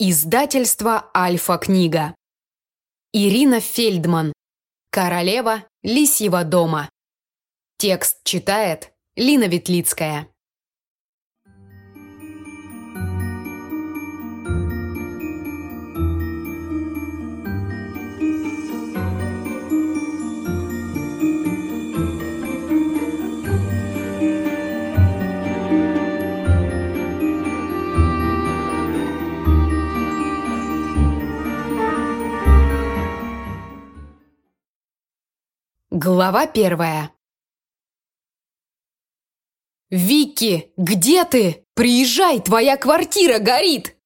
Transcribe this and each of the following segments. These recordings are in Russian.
Издательство «Альфа-книга». Ирина Фельдман. Королева Лисьего дома. Текст читает Лина Ветлицкая. Глава первая. «Вики, где ты? Приезжай, твоя квартира горит!»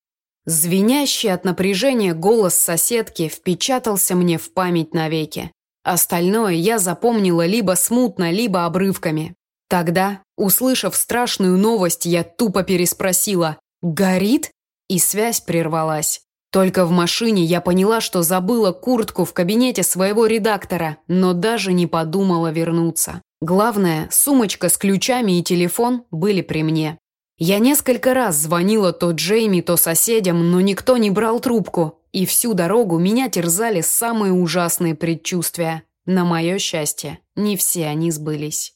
Звенящий от напряжения голос соседки впечатался мне в память навеки. Остальное я запомнила либо смутно, либо обрывками. Тогда, услышав страшную новость, я тупо переспросила «Горит?» и связь прервалась. Только в машине я поняла, что забыла куртку в кабинете своего редактора, но даже не подумала вернуться. Главное, сумочка с ключами и телефон были при мне. Я несколько раз звонила то Джейми, то соседям, но никто не брал трубку, и всю дорогу меня терзали самые ужасные предчувствия. На мое счастье, не все они сбылись.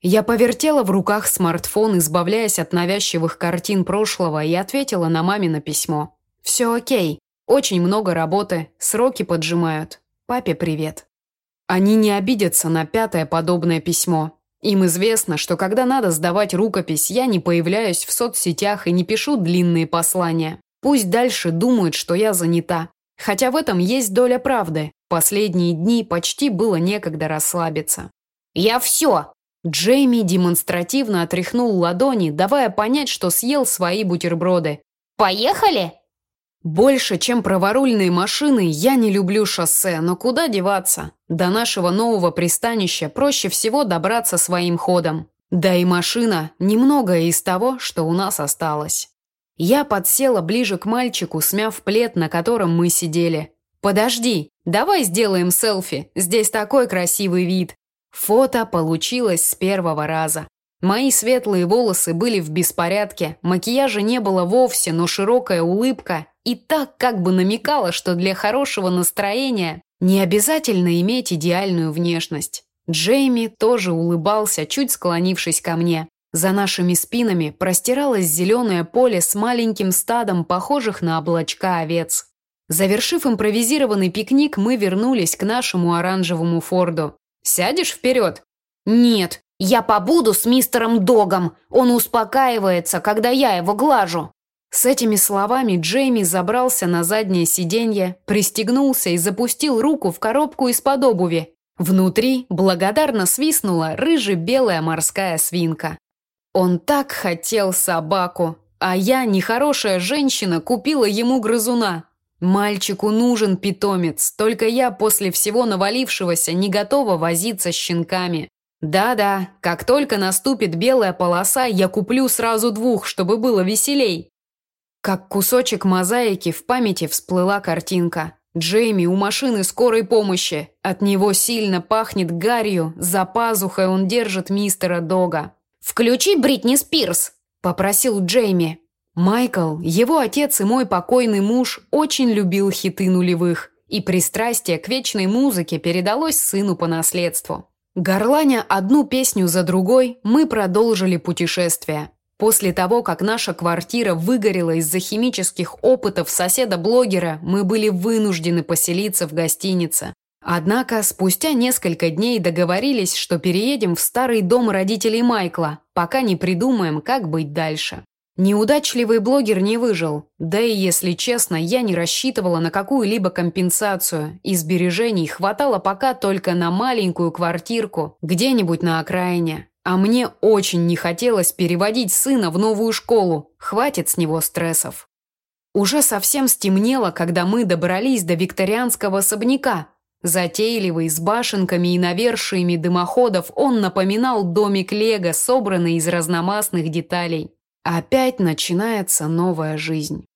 Я повертела в руках смартфон, избавляясь от навязчивых картин прошлого, и ответила на мамино письмо. Все окей. Очень много работы, сроки поджимают. Папе привет. Они не обидятся на пятое подобное письмо. Им известно, что когда надо сдавать рукопись, я не появляюсь в соцсетях и не пишу длинные послания. Пусть дальше думают, что я занята. Хотя в этом есть доля правды. Последние дни почти было некогда расслабиться. «Я все!» Джейми демонстративно отряхнул ладони, давая понять, что съел свои бутерброды. «Поехали?» Больше, чем праворульные машины, я не люблю шоссе, но куда деваться? До нашего нового пристанища проще всего добраться своим ходом. Да и машина – немногое из того, что у нас осталось. Я подсела ближе к мальчику, смяв плед, на котором мы сидели. «Подожди, давай сделаем селфи, здесь такой красивый вид». Фото получилось с первого раза. Мои светлые волосы были в беспорядке, макияжа не было вовсе, но широкая улыбка и так как бы намекала, что для хорошего настроения не обязательно иметь идеальную внешность. Джейми тоже улыбался, чуть склонившись ко мне. За нашими спинами простиралось зеленое поле с маленьким стадом, похожих на облачка овец. Завершив импровизированный пикник, мы вернулись к нашему оранжевому Форду. «Сядешь вперед?» «Нет, я побуду с мистером Догом. Он успокаивается, когда я его глажу». С этими словами Джейми забрался на заднее сиденье, пристегнулся и запустил руку в коробку из-под обуви. Внутри благодарно свистнула рыже-белая морская свинка. Он так хотел собаку, а я, нехорошая женщина, купила ему грызуна. Мальчику нужен питомец, только я после всего навалившегося не готова возиться с щенками. Да-да, как только наступит белая полоса, я куплю сразу двух, чтобы было веселей. Как кусочек мозаики в памяти всплыла картинка. Джейми у машины скорой помощи. От него сильно пахнет гарью, за пазухой он держит мистера Дога. «Включи Бритни Спирс!» – попросил Джейми. Майкл, его отец и мой покойный муж, очень любил хиты нулевых, и пристрастие к вечной музыке передалось сыну по наследству. Горланя одну песню за другой, мы продолжили путешествие. После того, как наша квартира выгорела из-за химических опытов соседа-блогера, мы были вынуждены поселиться в гостинице. Однако спустя несколько дней договорились, что переедем в старый дом родителей Майкла, пока не придумаем, как быть дальше. Неудачливый блогер не выжил, да и, если честно, я не рассчитывала на какую-либо компенсацию, и сбережений хватало пока только на маленькую квартирку где-нибудь на окраине. А мне очень не хотелось переводить сына в новую школу. Хватит с него стрессов. Уже совсем стемнело, когда мы добрались до викторианского особняка. Затейливый, с башенками и навершиями дымоходов, он напоминал домик Лего, собранный из разномастных деталей. Опять начинается новая жизнь.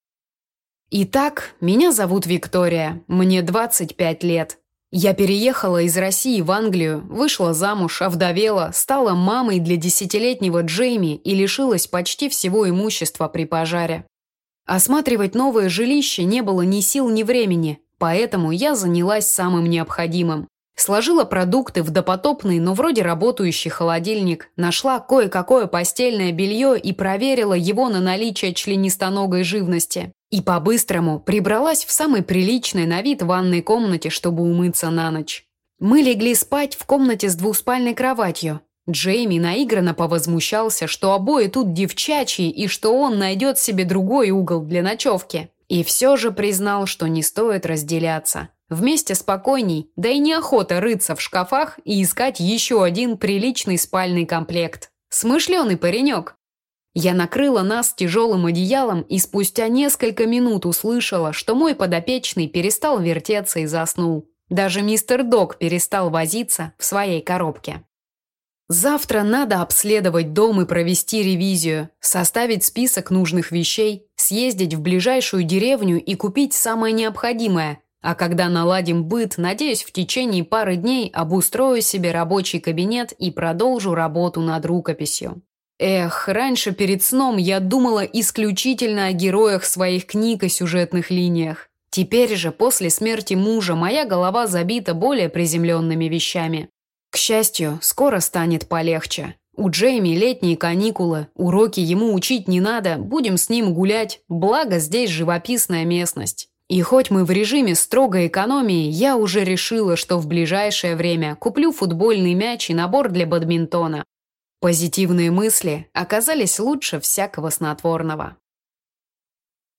Итак, меня зовут Виктория, мне 25 лет. Я переехала из России в Англию, вышла замуж, овдовела, стала мамой для десятилетнего Джейми и лишилась почти всего имущества при пожаре. Осматривать новое жилище не было ни сил, ни времени, поэтому я занялась самым необходимым. Сложила продукты в допотопный, но вроде работающий холодильник, нашла кое-какое постельное белье и проверила его на наличие членистоногой живности. И по-быстрому прибралась в самой приличной на вид ванной комнате, чтобы умыться на ночь. Мы легли спать в комнате с двуспальной кроватью. Джейми наигранно повозмущался, что обои тут девчачьи и что он найдет себе другой угол для ночевки. И все же признал, что не стоит разделяться. Вместе спокойней, да и неохота рыться в шкафах и искать еще один приличный спальный комплект. Смышленый паренек. Я накрыла нас тяжелым одеялом и спустя несколько минут услышала, что мой подопечный перестал вертеться и заснул. Даже мистер Док перестал возиться в своей коробке. Завтра надо обследовать дом и провести ревизию, составить список нужных вещей, съездить в ближайшую деревню и купить самое необходимое, а когда наладим быт, надеюсь, в течение пары дней обустрою себе рабочий кабинет и продолжу работу над рукописью. Эх, раньше перед сном я думала исключительно о героях своих книг и сюжетных линиях. Теперь же, после смерти мужа, моя голова забита более приземленными вещами. К счастью, скоро станет полегче. У Джейми летние каникулы, уроки ему учить не надо, будем с ним гулять, благо здесь живописная местность. И хоть мы в режиме строгой экономии, я уже решила, что в ближайшее время куплю футбольный мяч и набор для бадминтона. Позитивные мысли оказались лучше всякого снотворного.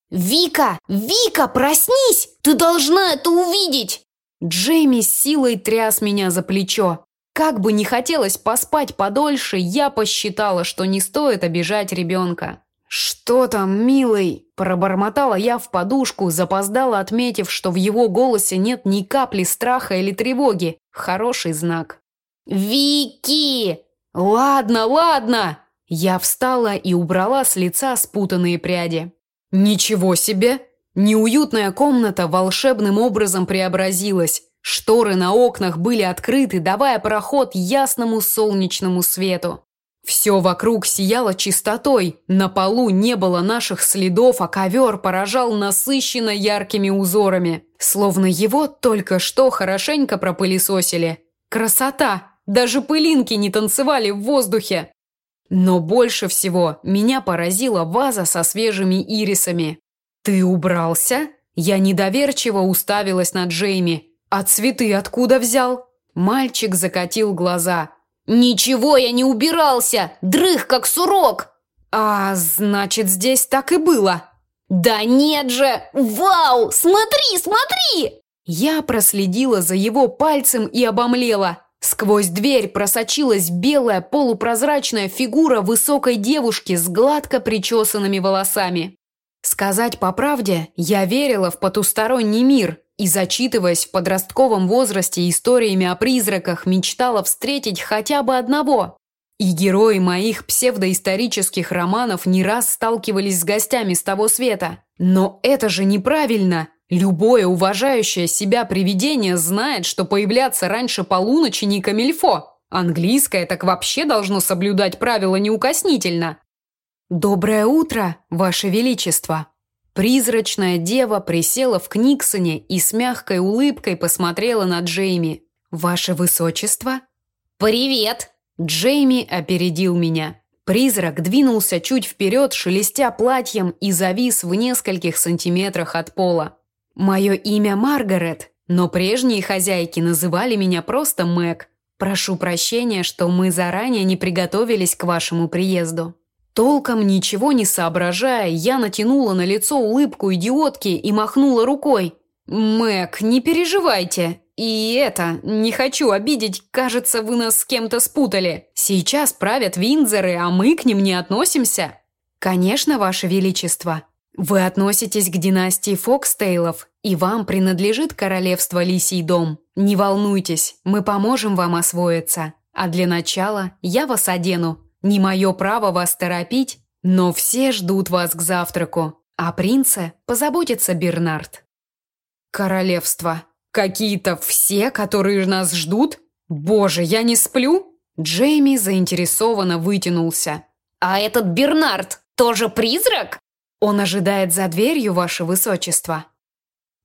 «Вика! Вика, проснись! Ты должна это увидеть!» Джейми силой тряс меня за плечо. Как бы не хотелось поспать подольше, я посчитала, что не стоит обижать ребенка. «Что там, милый?» – пробормотала я в подушку, запоздала, отметив, что в его голосе нет ни капли страха или тревоги. Хороший знак. «Вики!» «Ладно, ладно!» Я встала и убрала с лица спутанные пряди. «Ничего себе!» Неуютная комната волшебным образом преобразилась. Шторы на окнах были открыты, давая проход ясному солнечному свету. Все вокруг сияло чистотой, на полу не было наших следов, а ковер поражал насыщенно яркими узорами, словно его только что хорошенько пропылесосили. Красота! Даже пылинки не танцевали в воздухе. Но больше всего меня поразила ваза со свежими ирисами. «Ты убрался?» Я недоверчиво уставилась на Джейми. «А цветы откуда взял?» Мальчик закатил глаза. «Ничего я не убирался! Дрых, как сурок!» «А, значит, здесь так и было?» «Да нет же! Вау! Смотри, смотри!» Я проследила за его пальцем и обомлела. Сквозь дверь просочилась белая полупрозрачная фигура высокой девушки с гладко причесанными волосами. Сказать по правде, я верила в потусторонний мир и, зачитываясь в подростковом возрасте историями о призраках, мечтала встретить хотя бы одного. И герои моих псевдоисторических романов не раз сталкивались с гостями с того света. Но это же неправильно. Любое уважающее себя привидение знает, что появляться раньше полуночи не камильфо. Английское так вообще должно соблюдать правила неукоснительно. «Доброе утро, Ваше Величество!» Призрачная дева присела в Книксоне и с мягкой улыбкой посмотрела на Джейми. «Ваше Высочество?» «Привет!» Джейми опередил меня. Призрак двинулся чуть вперед, шелестя платьем и завис в нескольких сантиметрах от пола. «Мое имя Маргарет, но прежние хозяйки называли меня просто Мэг. Прошу прощения, что мы заранее не приготовились к вашему приезду». Толком ничего не соображая, я натянула на лицо улыбку идиотки и махнула рукой. «Мэг, не переживайте. И это, не хочу обидеть, кажется, вы нас с кем-то спутали. Сейчас правят Виндзоры, а мы к ним не относимся». «Конечно, Ваше Величество. Вы относитесь к династии Фокстейлов, и вам принадлежит королевство Лисий дом. Не волнуйтесь, мы поможем вам освоиться. А для начала я вас одену, не мое право вас торопить, но все ждут вас к завтраку, а принце позаботится Бернард. Королевство. Какие-то все, которые нас ждут? Боже, я не сплю? Джейми заинтересованно вытянулся. А этот Бернард тоже призрак? Он ожидает за дверью, ваше высочество.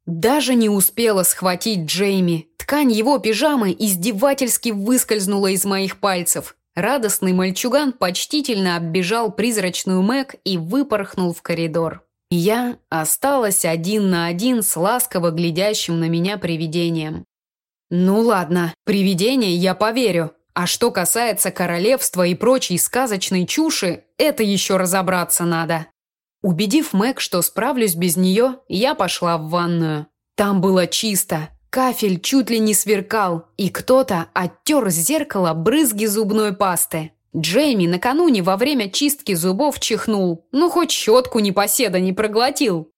Даже не успела схватить Джейми. Ткань его пижамы издевательски выскользнула из моих пальцев. Радостный мальчуган почтительно оббежал призрачную Мэг и выпорхнул в коридор. Я осталась один на один с ласково глядящим на меня привидением. Ну ладно, привидение я поверю. А что касается королевства и прочей сказочной чуши, это еще разобраться надо. Убедив Мэг, что справлюсь без нее, я пошла в ванную. Там было чисто, кафель чуть ли не сверкал, и кто-то оттер с зеркала брызги зубной пасты. Джейми накануне во время чистки зубов чихнул, ну хоть щетку непоседа не проглотил.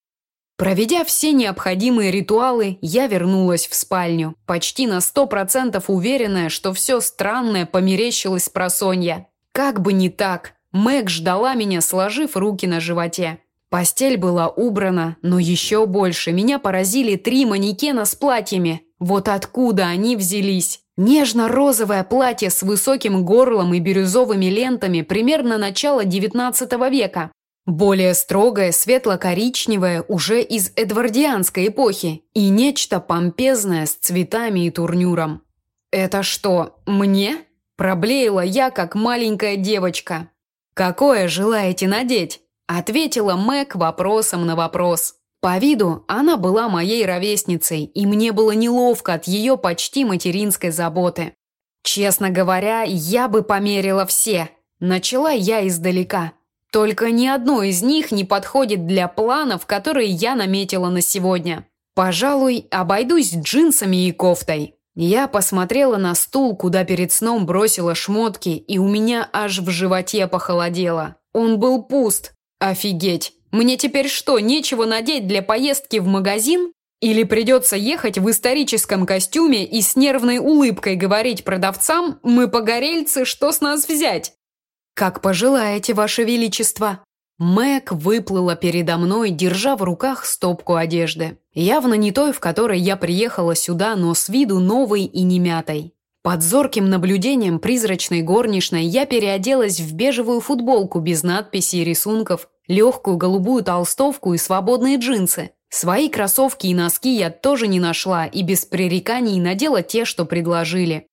Проведя все необходимые ритуалы, я вернулась в спальню, почти на сто процентов уверенная, что все странное померещилось с просонья. Как бы не так, Мэг ждала меня, сложив руки на животе. Постель была убрана, но еще больше меня поразили три манекена с платьями. Вот откуда они взялись? Нежно-розовое платье с высоким горлом и бирюзовыми лентами примерно начала XIX века. Более строгое светло-коричневое уже из эдвардианской эпохи. И нечто помпезное с цветами и турнюром. «Это что, мне?» – проблеяла я, как маленькая девочка. «Какое желаете надеть?» – ответила Мэг вопросом на вопрос. По виду она была моей ровесницей, и мне было неловко от ее почти материнской заботы. Честно говоря, я бы померила все. Начала я издалека. Только ни одно из них не подходит для планов, которые я наметила на сегодня. Пожалуй, обойдусь джинсами и кофтой. Я посмотрела на стул, куда перед сном бросила шмотки, и у меня аж в животе похолодело. Он был пуст. Офигеть. Мне теперь что, нечего надеть для поездки в магазин? Или придется ехать в историческом костюме и с нервной улыбкой говорить продавцам «Мы погорельцы, что с нас взять?» «Как пожелаете, Ваше Величество!» Мэг выплыла передо мной, держа в руках стопку одежды. Явно не той, в которой я приехала сюда, но с виду новой и немятой. Под зорким наблюдением призрачной горничной я переоделась в бежевую футболку без надписей и рисунков, легкую голубую толстовку и свободные джинсы. Свои кроссовки и носки я тоже не нашла и без пререканий надела те, что предложили.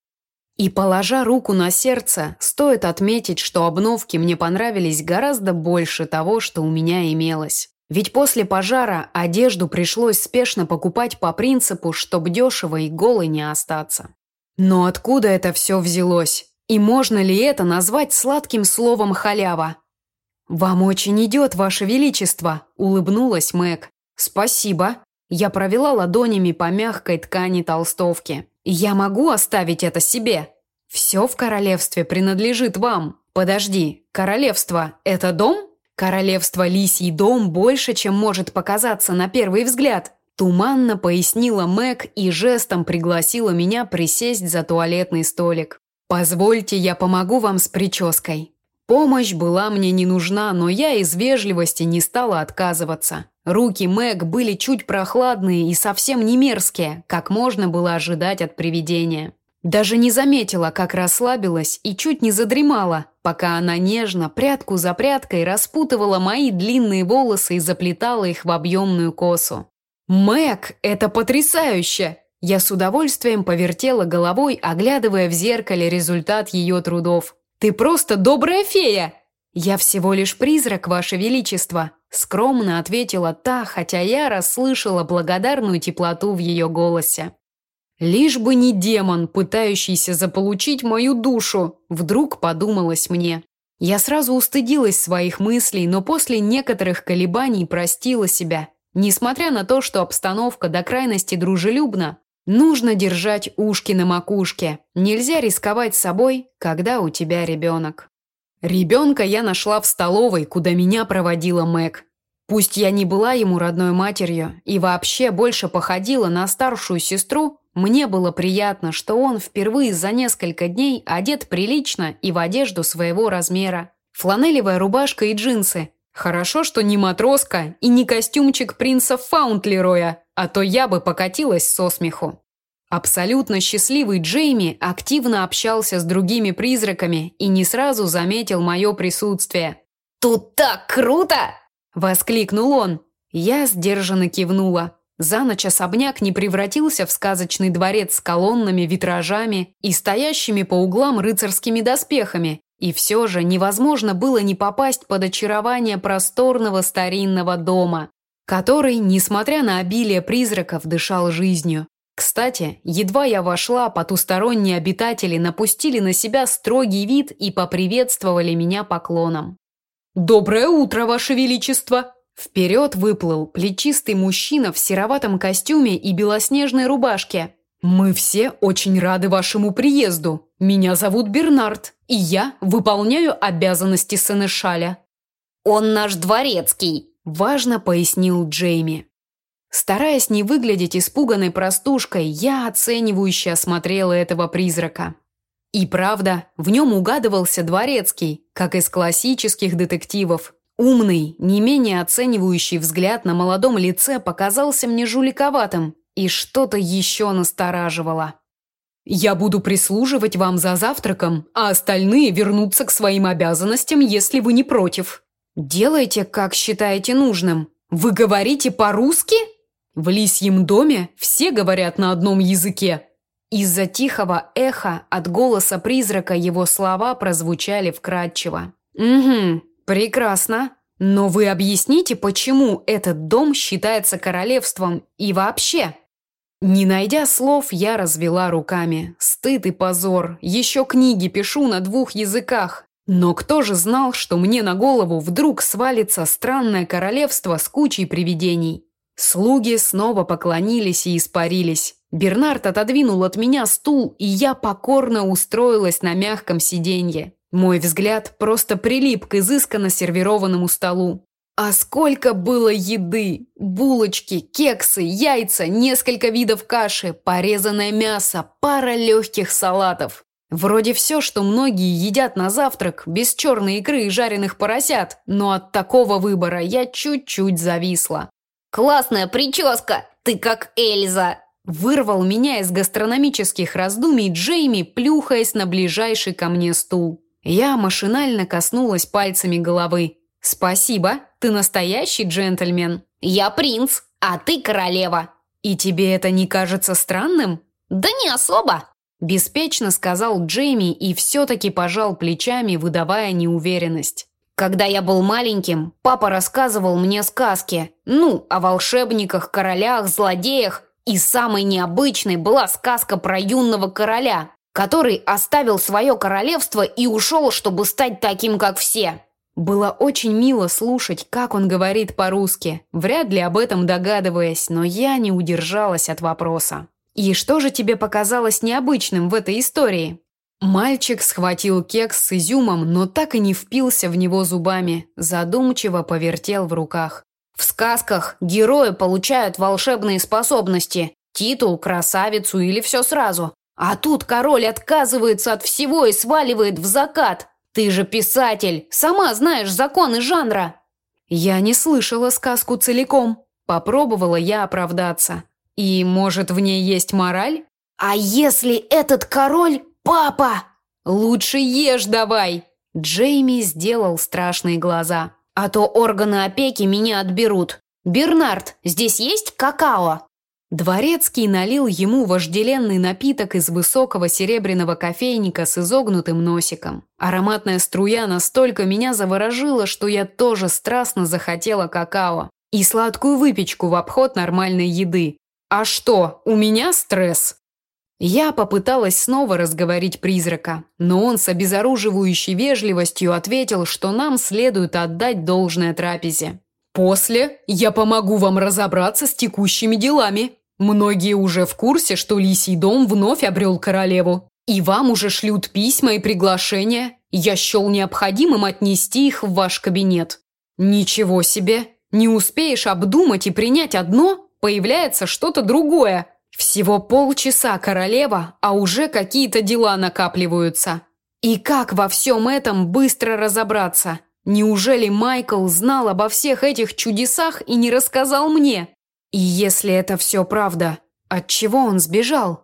И положа руку на сердце, стоит отметить, что обновки мне понравились гораздо больше того, что у меня имелось. Ведь после пожара одежду пришлось спешно покупать по принципу, чтоб дешево и голой не остаться. Но откуда это все взялось? И можно ли это назвать сладким словом халява? «Вам очень идет, Ваше Величество», – улыбнулась Мэг. «Спасибо». Я провела ладонями по мягкой ткани толстовки. «Я могу оставить это себе?» «Все в королевстве принадлежит вам. Подожди, королевство – это дом?» «Королевство Лисий дом больше, чем может показаться на первый взгляд», Туманно пояснила Мэг и жестом пригласила меня присесть за туалетный столик. «Позвольте, я помогу вам с прической». Помощь была мне не нужна, но я из вежливости не стала отказываться. Руки Мэг были чуть прохладные и совсем не мерзкие, как можно было ожидать от привидения. Даже не заметила, как расслабилась и чуть не задремала, пока она нежно, прядку за прядкой, распутывала мои длинные волосы и заплетала их в объемную косу. «Мэг, это потрясающе!» Я с удовольствием повертела головой, оглядывая в зеркале результат ее трудов. «Ты просто добрая фея!» «Я всего лишь призрак, Ваше Величество», – скромно ответила та, хотя я расслышала благодарную теплоту в ее голосе. «Лишь бы не демон, пытающийся заполучить мою душу», – вдруг подумалось мне. Я сразу устыдилась своих мыслей, но после некоторых колебаний простила себя – Несмотря на то, что обстановка до крайности дружелюбна, нужно держать ушки на макушке. Нельзя рисковать собой, когда у тебя ребенок. Ребенка я нашла в столовой, куда меня проводила Мэг. Пусть я не была ему родной матерью и вообще больше походила на старшую сестру, мне было приятно, что он впервые за несколько дней одет прилично и в одежду своего размера. Фланелевая рубашка и джинсы, Хорошо, что не матроска и не костюмчик принца Фаунтлероя, а то я бы покатилась со смеху. Абсолютно счастливый Джейми активно общался с другими призраками и не сразу заметил мое присутствие. «Тут так круто!» воскликнул он. Я сдержанно кивнула. За ночь особняк не превратился в сказочный дворец с колоннами, витражами и стоящими по углам рыцарскими доспехами, и все же невозможно было не попасть под очарование просторного старинного дома, который, несмотря на обилие призраков, дышал жизнью. Кстати, едва я вошла, потусторонние обитатели напустили на себя строгий вид и поприветствовали меня поклоном. «Доброе утро, Ваше Величество!» Вперед выплыл плечистый мужчина в сероватом костюме и белоснежной рубашке. «Мы все очень рады вашему приезду. Меня зовут Бернард, и я выполняю обязанности Сенешаля». «Он наш дворецкий», – важно пояснил Джейми. Стараясь не выглядеть испуганной простушкой, я оценивающе осмотрела этого призрака. И правда, в нем угадывался дворецкий, как из классических детективов. Умный, не менее оценивающий взгляд на молодом лице показался мне жуликоватым, и что-то еще настораживало. «Я буду прислуживать вам за завтраком, а остальные вернутся к своим обязанностям, если вы не против. Делайте, как считаете нужным. Вы говорите по-русски?» В лисьем доме все говорят на одном языке. Из-за тихого эха от голоса призрака его слова прозвучали вкрадчиво. «Угу, прекрасно. Но вы объясните, почему этот дом считается королевством и вообще?» Не найдя слов, я развела руками. Стыд и позор. Еще книги пишу на двух языках. Но кто же знал, что мне на голову вдруг свалится странное королевство с кучей привидений? Слуги снова поклонились и испарились. Бернард отодвинул от меня стул, и я покорно устроилась на мягком сиденье. Мой взгляд просто прилип к изысканно сервированному столу. А сколько было еды! Булочки, кексы, яйца, несколько видов каши, порезанное мясо, пара легких салатов. Вроде все, что многие едят на завтрак, без черной икры и жареных поросят, но от такого выбора я чуть-чуть зависла. «Классная прическа! Ты как Эльза!» Вырвал меня из гастрономических раздумий Джейми, плюхаясь на ближайший ко мне стул. Я машинально коснулась пальцами головы. «Спасибо, ты настоящий джентльмен». «Я принц, а ты королева». «И тебе это не кажется странным?» «Да не особо», – беспечно сказал Джейми и все-таки пожал плечами, выдавая неуверенность. Когда я был маленьким, папа рассказывал мне сказки. Ну, о волшебниках, королях, злодеях. И самой необычной была сказка про юного короля, который оставил свое королевство и ушел, чтобы стать таким, как все. Было очень мило слушать, как он говорит по-русски, вряд ли об этом догадываясь, но я не удержалась от вопроса. «И что же тебе показалось необычным в этой истории?» Мальчик схватил кекс с изюмом, но так и не впился в него зубами, задумчиво повертел в руках. В сказках герои получают волшебные способности, титул, красавицу или все сразу. А тут король отказывается от всего и сваливает в закат. Ты же писатель, сама знаешь законы жанра. Я не слышала сказку целиком. Попробовала я оправдаться. И, может, в ней есть мораль? А если этот король «Папа!» «Лучше ешь давай!» Джейми сделал страшные глаза. «А то органы опеки меня отберут. Бернард, здесь есть какао?» Дворецкий налил ему вожделенный напиток из высокого серебряного кофейника с изогнутым носиком. Ароматная струя настолько меня заворожила, что я тоже страстно захотела какао. И сладкую выпечку в обход нормальной еды. А что, у меня стресс? Я попыталась снова разговорить призрака, но он с обезоруживающей вежливостью ответил, что нам следует отдать должное трапезе. «После я помогу вам разобраться с текущими делами. Многие уже в курсе, что Лисий дом вновь обрел королеву. И вам уже шлют письма и приглашения. Я счел необходимым отнести их в ваш кабинет». «Ничего себе! Не успеешь обдумать и принять одно, появляется что-то другое», всего полчаса королева, а уже какие-то дела накапливаются. И как во всем этом быстро разобраться? Неужели Майкл знал обо всех этих чудесах и не рассказал мне? И если это все правда, от чего он сбежал?